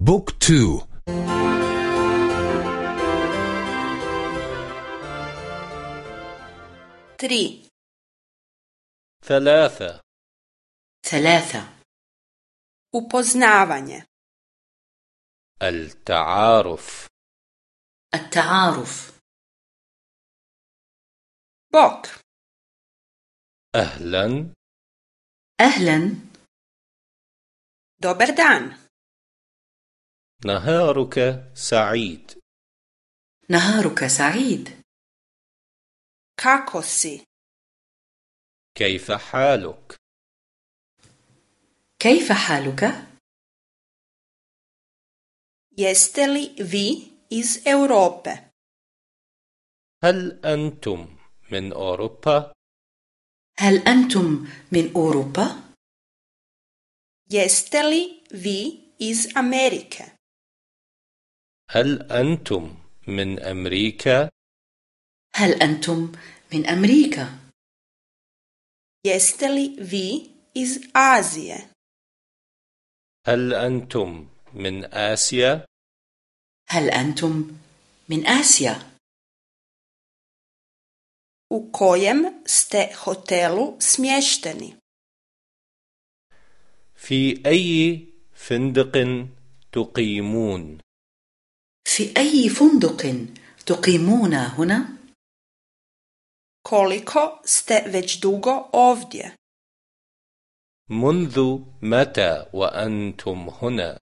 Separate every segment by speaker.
Speaker 1: بوك تو.
Speaker 2: تري.
Speaker 3: ثلاثة.
Speaker 4: ثلاثة.
Speaker 2: Upoznavanje.
Speaker 3: التعارف.
Speaker 4: التعارف.
Speaker 2: Bok.
Speaker 3: أهلا.
Speaker 4: أهلا.
Speaker 2: Dobar dan.
Speaker 3: نهارك سعيد.
Speaker 4: نهارك سعيد.
Speaker 2: Si?
Speaker 3: كيف حالك؟
Speaker 4: كيف حالك؟
Speaker 2: jeste li vi iz Europe?
Speaker 3: هل أنتم من أوروبا؟
Speaker 4: هل أنتم من أوروبا؟
Speaker 2: jeste li vi iz Amerike?
Speaker 3: هل أنتم من أمريكا؟
Speaker 4: هل أنتم من أمريكا؟
Speaker 2: jeste li vi iz Azije?
Speaker 3: هل أنتم من آسيا؟
Speaker 4: هل أنتم من آسيا؟
Speaker 2: u kojem ste hotelu smješteni?
Speaker 3: في أي فندق تقيمون؟
Speaker 4: في أي فندق تقيمون هنا؟
Speaker 2: koliko ste već dugo ovdje
Speaker 3: منذ متى وأنتم هنا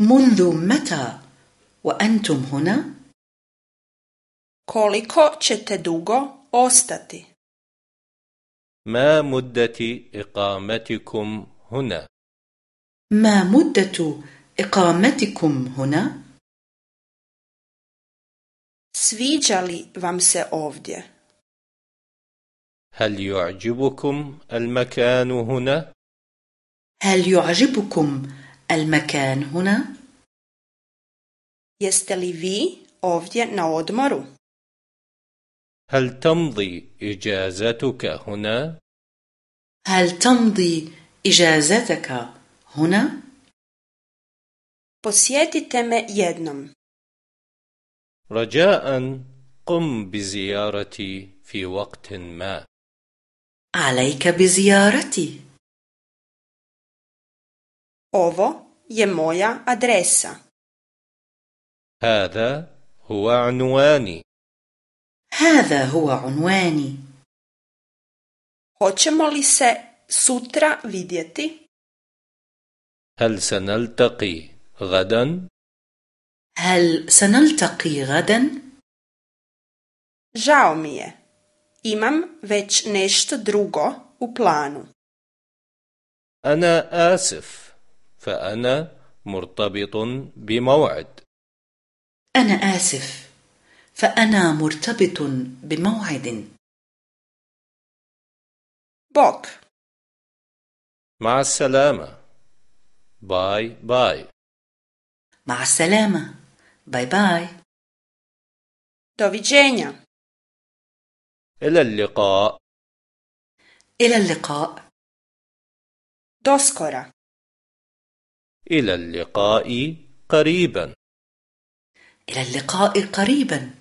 Speaker 4: منذ متى وأنتم هنا؟
Speaker 2: koliko ćete dugo ostati
Speaker 3: ما مدة إقامتكم هنا
Speaker 4: ما مدة إقامتكم هنا؟
Speaker 2: Sviđa li vam se ovdje.
Speaker 3: هل يعجبكم المكان هنا؟
Speaker 4: هل يعجبكم المكان هنا؟
Speaker 2: jeste li vi ovdje na odmoru?
Speaker 3: هل تمضي إجازتك هنا؟
Speaker 4: هل تمضي إجازتك هنا؟
Speaker 2: posjetite me jednom.
Speaker 3: رجاء قم بزيارتي في وقت ما.
Speaker 4: عليك بزيارتي.
Speaker 2: Ovo je moja adresa.
Speaker 3: هذا هو عنواني.
Speaker 4: هذا هو عنواني.
Speaker 2: Hoćemo li se sutra vidjeti?
Speaker 3: هل سنلتقي غدا؟
Speaker 4: هل سنلتقي غدا؟
Speaker 2: žao mi je. Imam već nešto drugo u planu.
Speaker 3: أنا آسف. فأنا مرتبط بموعد.
Speaker 4: أنا آسف. فأنا مرتبط بموعد.
Speaker 2: Bok
Speaker 3: مع السلامة. باي باي.
Speaker 4: مع السلامة. باي باي
Speaker 2: doviđenja
Speaker 3: إلى اللقاء.
Speaker 4: إلى اللقاء.
Speaker 2: Doskora
Speaker 3: إلى اللقاء قريبا.
Speaker 4: إلى اللقاء قريبا.